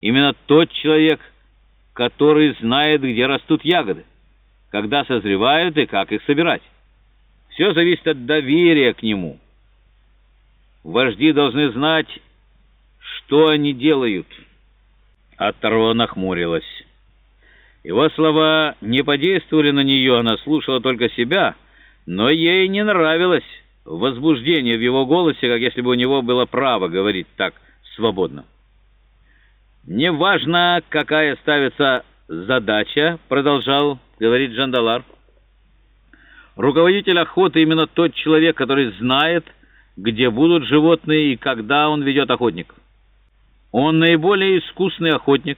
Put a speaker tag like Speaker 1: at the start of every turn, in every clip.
Speaker 1: Именно тот человек, который знает, где растут ягоды, когда созревают и как их собирать. Все зависит от доверия к нему. Вожди должны знать, что они делают. Оторва нахмурилась. Его слова не подействовали на нее, она слушала только себя, но ей не нравилось возбуждение в его голосе, как если бы у него было право говорить так свободно. «Неважно, какая ставится задача», — продолжал говорить Джандалар. «Руководитель охоты именно тот человек, который знает, где будут животные и когда он ведет охотник. Он наиболее искусный охотник.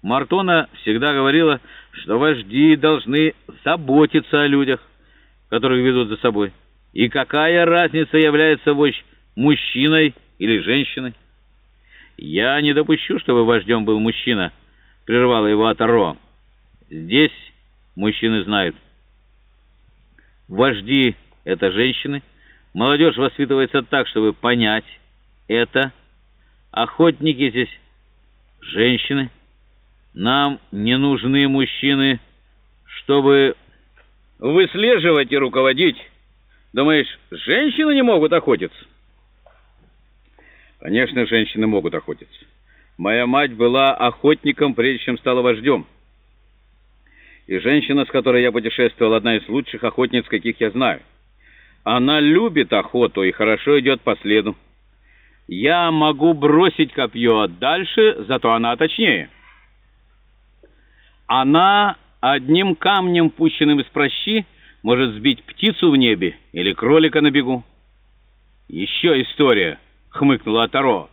Speaker 1: Мартона всегда говорила, что вожди должны заботиться о людях, которых ведут за собой. И какая разница, является вождь мужчиной или женщиной? «Я не допущу, чтобы вождем был мужчина», — прервала его Атаро. «Здесь мужчины знают. Вожди — это женщины. Молодежь воспитывается так, чтобы понять это. Охотники здесь — женщины. Нам не нужны мужчины, чтобы выслеживать и руководить. Думаешь, женщины не могут охотиться?» Конечно, женщины могут охотиться. Моя мать была охотником, прежде чем стала вождем. И женщина, с которой я путешествовал, одна из лучших охотниц, каких я знаю. Она любит охоту и хорошо идет по следу. Я могу бросить копье дальше, зато она точнее. Она одним камнем, пущенным из прощи, может сбить птицу в небе или кролика на бегу. Еще история —— хмыкнула Таро.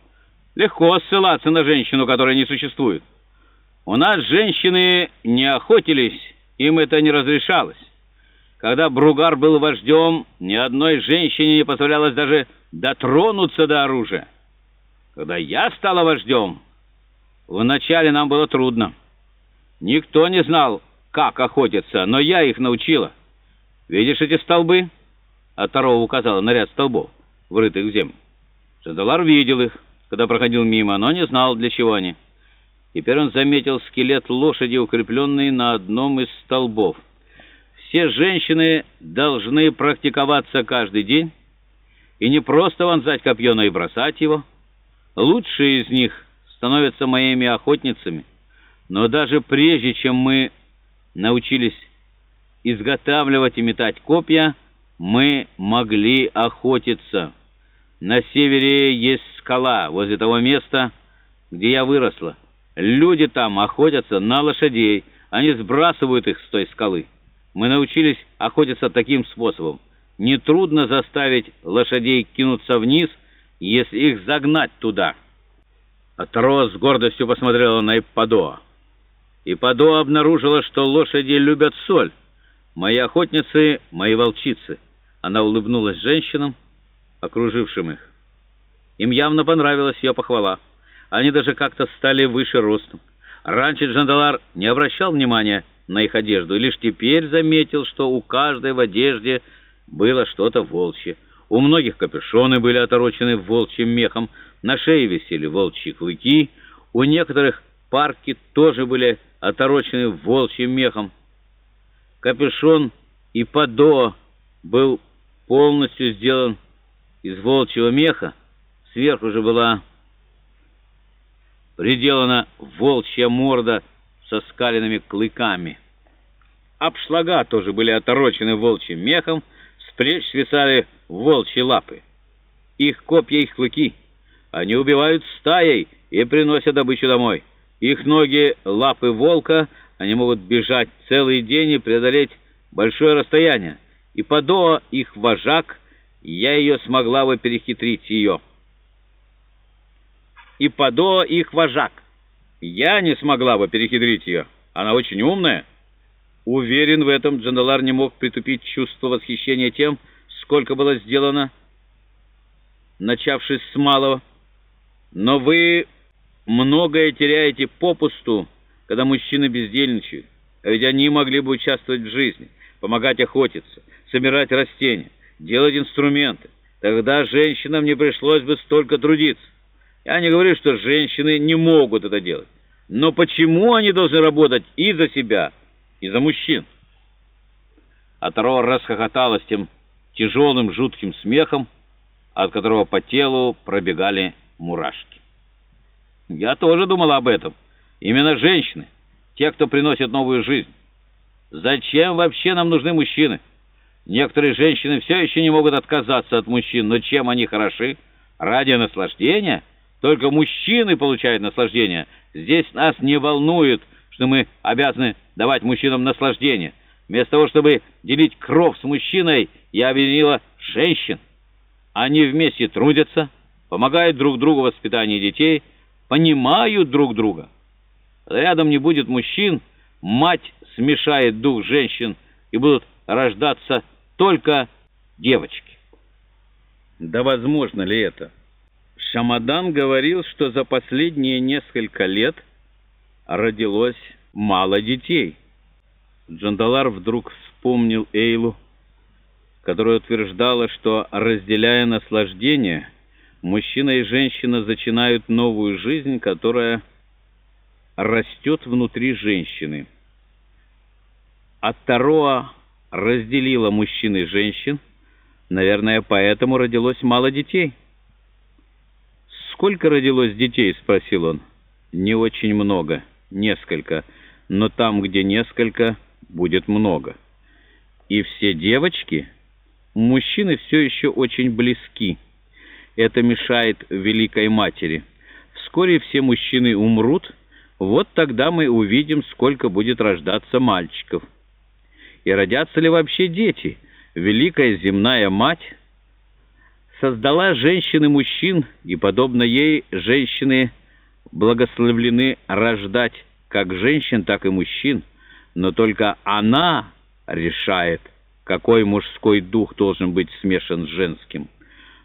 Speaker 1: «Легко ссылаться на женщину, которая не существует. У нас женщины не охотились, им это не разрешалось. Когда Бругар был вождем, ни одной женщине не позволялось даже дотронуться до оружия. Когда я стала вождем, вначале нам было трудно. Никто не знал, как охотиться, но я их научила. Видишь эти столбы?» А Таро указала на ряд столбов, врытых в землю. Садалар видел их, когда проходил мимо, но не знал, для чего они. Теперь он заметил скелет лошади, укрепленный на одном из столбов. Все женщины должны практиковаться каждый день, и не просто вонзать копье, но и бросать его. Лучшие из них становятся моими охотницами, но даже прежде, чем мы научились изготавливать и метать копья, мы могли охотиться». На севере есть скала, возле того места, где я выросла. Люди там охотятся на лошадей, они сбрасывают их с той скалы. Мы научились охотиться таким способом. Нетрудно заставить лошадей кинуться вниз, если их загнать туда. Атро с гордостью посмотрела на Иппадоа. Иппадоа обнаружила, что лошади любят соль. Мои охотницы — мои волчицы. Она улыбнулась женщинам, окружившим их. Им явно понравилась ее похвала. Они даже как-то стали выше ростом. Раньше Джандалар не обращал внимания на их одежду, и лишь теперь заметил, что у каждой в одежде было что-то волчье. У многих капюшоны были оторочены волчьим мехом, на шее висели волчьи клыки, у некоторых парки тоже были оторочены волчьим мехом. Капюшон и подо был полностью сделан из волчьего меха, сверху же была приделана волчья морда со скаленными клыками. Обшлага тоже были оторочены волчьим мехом, с плеч свисали волчьи лапы. Их копья, их клыки. Они убивают стаей и приносят добычу домой. Их ноги — лапы волка, они могут бежать целый день и преодолеть большое расстояние. И подо их вожак — я ее смогла бы перехитрить ее. И Падо их вожак. Я не смогла бы перехитрить ее. Она очень умная. Уверен в этом, Джандалар не мог притупить чувство восхищения тем, сколько было сделано, начавшись с малого. Но вы многое теряете попусту, когда мужчины бездельничают. А ведь они могли бы участвовать в жизни, помогать охотиться, собирать растения делать инструменты. Тогда женщинам не пришлось бы столько трудиться. Я не говорю, что женщины не могут это делать. Но почему они должны работать и за себя, и за мужчин? Атаро расхохоталась тем тяжелым жутким смехом, от которого по телу пробегали мурашки. Я тоже думала об этом. Именно женщины, те, кто приносит новую жизнь. Зачем вообще нам нужны мужчины? Некоторые женщины все еще не могут отказаться от мужчин, но чем они хороши? Ради наслаждения? Только мужчины получают наслаждение. Здесь нас не волнует, что мы обязаны давать мужчинам наслаждение. Вместо того, чтобы делить кровь с мужчиной, я обвинила женщин. Они вместе трудятся, помогают друг другу в воспитании детей, понимают друг друга. Рядом не будет мужчин, мать смешает дух женщин, и будут рождаться только девочки. Да возможно ли это? Шамадан говорил, что за последние несколько лет родилось мало детей. Джандалар вдруг вспомнил Эйлу, которая утверждала, что, разделяя наслаждение, мужчина и женщина зачинают новую жизнь, которая растет внутри женщины. От Тароа разделила мужчин и женщин, наверное, поэтому родилось мало детей. «Сколько родилось детей?» — спросил он. «Не очень много, несколько, но там, где несколько, будет много. И все девочки, мужчины все еще очень близки. Это мешает Великой Матери. Вскоре все мужчины умрут, вот тогда мы увидим, сколько будет рождаться мальчиков» и родятся ли вообще дети. Великая земная мать создала женщин и мужчин, и, подобно ей, женщины благословлены рождать как женщин, так и мужчин, но только она решает, какой мужской дух должен быть смешан с женским.